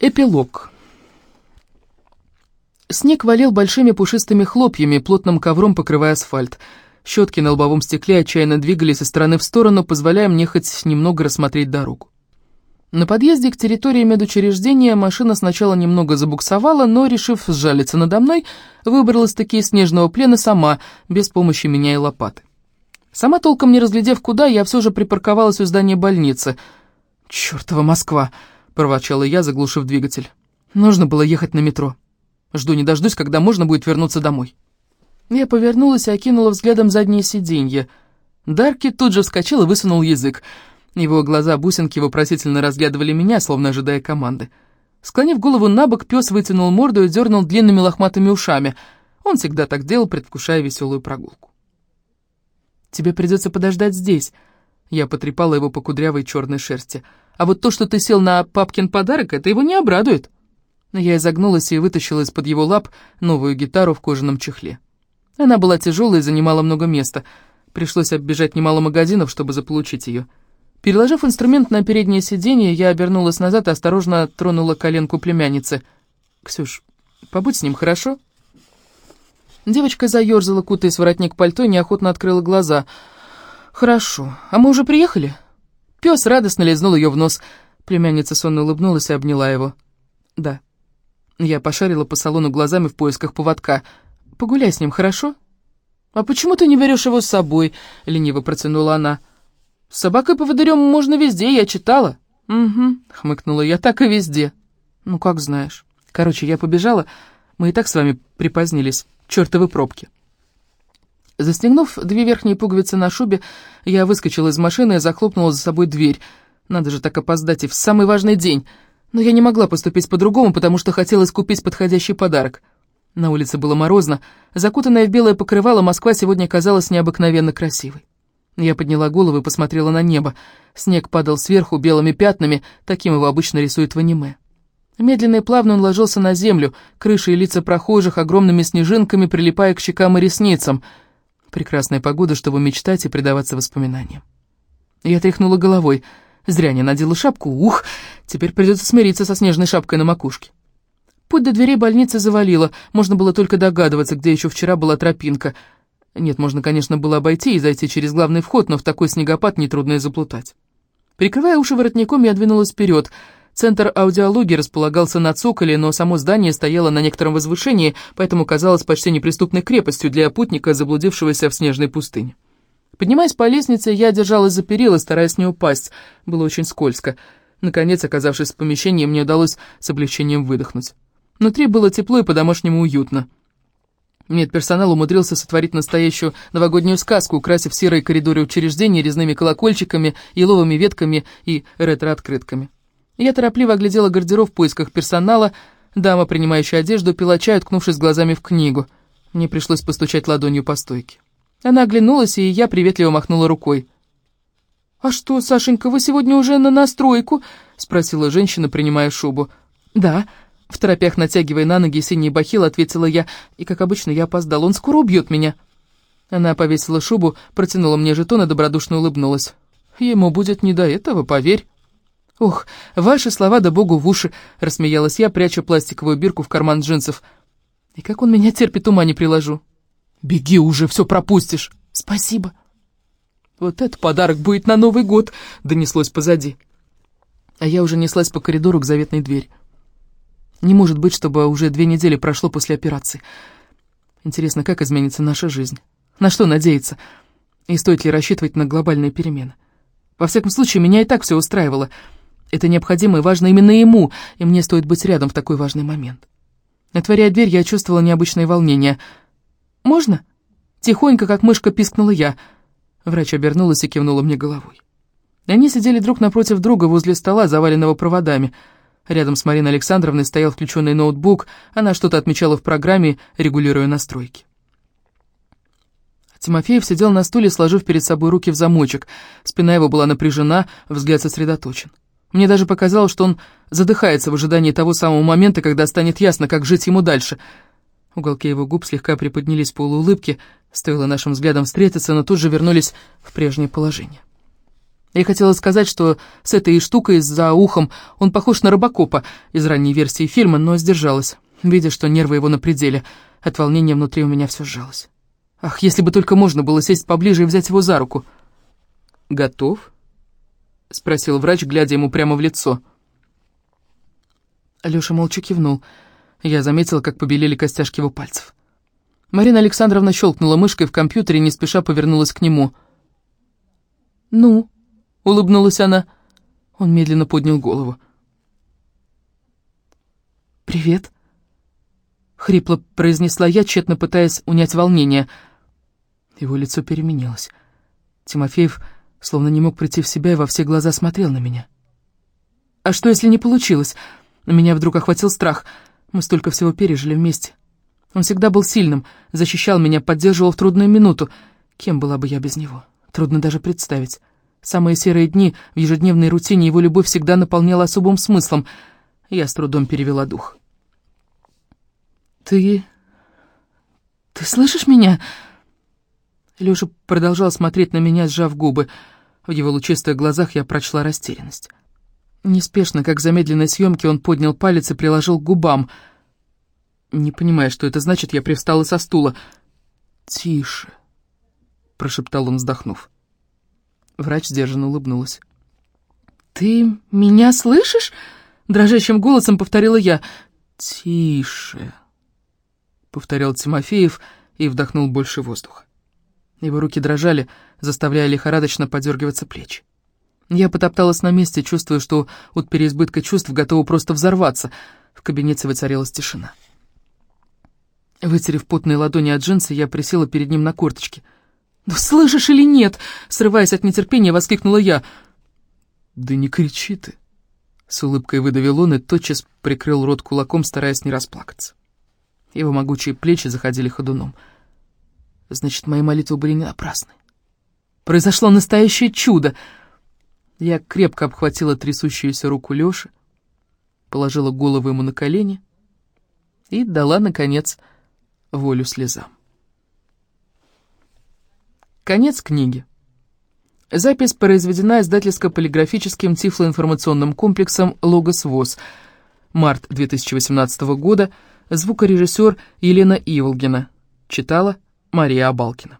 Эпилог. Снег валил большими пушистыми хлопьями, плотным ковром покрывая асфальт. Щетки на лобовом стекле отчаянно двигались из стороны в сторону, позволяя мне хоть немного рассмотреть дорогу. На подъезде к территории медучреждения машина сначала немного забуксовала, но, решив сжалиться надо мной, выбралась-таки из снежного плена сама, без помощи меня и лопаты. Сама толком не разглядев куда, я все же припарковалась у здания больницы. «Чёртова Москва!» — проворчала я, заглушив двигатель. «Нужно было ехать на метро. Жду не дождусь, когда можно будет вернуться домой». Я повернулась и окинула взглядом заднее сиденье. Дарки тут же вскочил и высунул язык. Его глаза-бусинки вопросительно разглядывали меня, словно ожидая команды. Склонив голову на бок, пес вытянул морду и дернул длинными лохматыми ушами. Он всегда так делал, предвкушая веселую прогулку. «Тебе придется подождать здесь», — я потрепала его по кудрявой черной шерсти. А вот то, что ты сел на папкин подарок, это его не обрадует. Я изогнулась и вытащила из-под его лап новую гитару в кожаном чехле. Она была тяжелой и занимала много места. Пришлось оббежать немало магазинов, чтобы заполучить ее. Переложив инструмент на переднее сиденье, я обернулась назад и осторожно тронула коленку племянницы. «Ксюш, побудь с ним, хорошо?» Девочка заерзала, кутаясь в воротник пальто, и неохотно открыла глаза. «Хорошо. А мы уже приехали?» Пес радостно лизнул ее в нос. Племянница сонно улыбнулась и обняла его. «Да». Я пошарила по салону глазами в поисках поводка. «Погуляй с ним, хорошо?» «А почему ты не берешь его с собой?» — лениво протянула она. «С собакой-поводырем можно везде, я читала». «Угу», — хмыкнула я, — «так и везде». «Ну, как знаешь. Короче, я побежала. Мы и так с вами припозднились. Чёртовы пробки». Застегнув две верхние пуговицы на шубе, я выскочила из машины и захлопнула за собой дверь. Надо же так опоздать и в самый важный день. Но я не могла поступить по-другому, потому что хотелось купить подходящий подарок. На улице было морозно. Закутанная в белое покрывало, Москва сегодня казалась необыкновенно красивой. Я подняла голову и посмотрела на небо. Снег падал сверху белыми пятнами, таким его обычно рисуют в аниме. Медленно и плавно он ложился на землю, крыши и лица прохожих огромными снежинками прилипая к щекам и ресницам — Прекрасная погода, чтобы мечтать и предаваться воспоминаниям. Я тряхнула головой. Зря не надела шапку. Ух, теперь придется смириться со снежной шапкой на макушке. Путь до дверей больницы завалило. Можно было только догадываться, где еще вчера была тропинка. Нет, можно, конечно, было обойти и зайти через главный вход, но в такой снегопад нетрудно и заплутать. Прикрывая уши воротником, я двинулась вперед — Центр аудиологии располагался на цоколе, но само здание стояло на некотором возвышении, поэтому казалось почти неприступной крепостью для путника, заблудившегося в снежной пустыне. Поднимаясь по лестнице, я держалась за перила, стараясь не упасть. Было очень скользко. Наконец, оказавшись в помещении, мне удалось с облегчением выдохнуть. Внутри было тепло и по-домашнему уютно. Медперсонал умудрился сотворить настоящую новогоднюю сказку, украсив серые коридоры учреждения резными колокольчиками, еловыми ветками и ретро-открытками. Я торопливо оглядела гардероб в поисках персонала. Дама, принимающая одежду, пила чай, уткнувшись глазами в книгу. Мне пришлось постучать ладонью по стойке. Она оглянулась, и я приветливо махнула рукой. «А что, Сашенька, вы сегодня уже на настройку?» — спросила женщина, принимая шубу. «Да», — в торопях натягивая на ноги синие бахилы, ответила я, и, как обычно, я опоздал. «Он скоро убьет меня». Она повесила шубу, протянула мне жетон и добродушно улыбнулась. «Ему будет не до этого, поверь». «Ох, ваши слова да богу в уши!» — рассмеялась я, пряча пластиковую бирку в карман джинсов. «И как он меня терпит, ума не приложу!» «Беги уже, все пропустишь!» «Спасибо!» «Вот это подарок будет на Новый год!» — донеслось позади. А я уже неслась по коридору к заветной двери. Не может быть, чтобы уже две недели прошло после операции. Интересно, как изменится наша жизнь? На что надеяться? И стоит ли рассчитывать на глобальные перемены? Во всяком случае, меня и так все устраивало — это необходимо и важно именно ему, и мне стоит быть рядом в такой важный момент. Отворяя дверь, я чувствовала необычное волнение. «Можно?» Тихонько, как мышка, пискнула я. Врач обернулась и кивнула мне головой. Они сидели друг напротив друга возле стола, заваленного проводами. Рядом с Мариной Александровной стоял включенный ноутбук, она что-то отмечала в программе, регулируя настройки. Тимофеев сидел на стуле, сложив перед собой руки в замочек. Спина его была напряжена, взгляд сосредоточен. Мне даже показалось, что он задыхается в ожидании того самого момента, когда станет ясно, как жить ему дальше. Уголки его губ слегка приподнялись в полуулыбке, стоило нашим взглядом встретиться, но тут же вернулись в прежнее положение. Я хотела сказать, что с этой штукой за ухом он похож на Робокопа из ранней версии фильма, но сдержалась, видя, что нервы его на пределе. От волнения внутри у меня все сжалось. Ах, если бы только можно было сесть поближе и взять его за руку. «Готов?» — спросил врач, глядя ему прямо в лицо. Алёша молча кивнул. Я заметила, как побелели костяшки его пальцев. Марина Александровна щелкнула мышкой в компьютере и не спеша повернулась к нему. «Ну?» — улыбнулась она. Он медленно поднял голову. «Привет», — хрипло произнесла я, тщетно пытаясь унять волнение. Его лицо переменилось. Тимофеев словно не мог прийти в себя и во все глаза смотрел на меня. «А что, если не получилось?» Меня вдруг охватил страх. Мы столько всего пережили вместе. Он всегда был сильным, защищал меня, поддерживал в трудную минуту. Кем была бы я без него? Трудно даже представить. Самые серые дни в ежедневной рутине его любовь всегда наполняла особым смыслом. Я с трудом перевела дух. «Ты... ты слышишь меня?» Лёша продолжал смотреть на меня, сжав губы. В его лучистых глазах я прочла растерянность. Неспешно, как в замедленной съемке, он поднял палец и приложил к губам. Не понимая, что это значит, я привстала со стула. «Тише», — прошептал он, вздохнув. Врач сдержанно улыбнулась. «Ты меня слышишь?» — дрожащим голосом повторила я. «Тише», — повторял Тимофеев и вдохнул больше воздуха. Его руки дрожали, заставляя лихорадочно подергиваться плечи. Я потопталась на месте, чувствуя, что от переизбытка чувств готова просто взорваться. В кабинете воцарилась тишина. Вытерев потные ладони от джинсы, я присела перед ним на корточки — «Ну, слышишь или нет?» — срываясь от нетерпения, воскликнула я. «Да не кричи ты!» С улыбкой выдавил он и тотчас прикрыл рот кулаком, стараясь не расплакаться. Его могучие плечи заходили ходуном. Значит, мои молитвы были не напрасны. Произошло настоящее чудо. Я крепко обхватила трясущуюся руку Лёши, положила голову ему на колени и дала, наконец, волю слезам. Конец книги. Запись произведена издательско-полиграфическим тифлоинформационным комплексом «Логос ВОЗ». Март 2018 года. Звукорежиссер Елена Иволгина. Читала Мария Абалкина.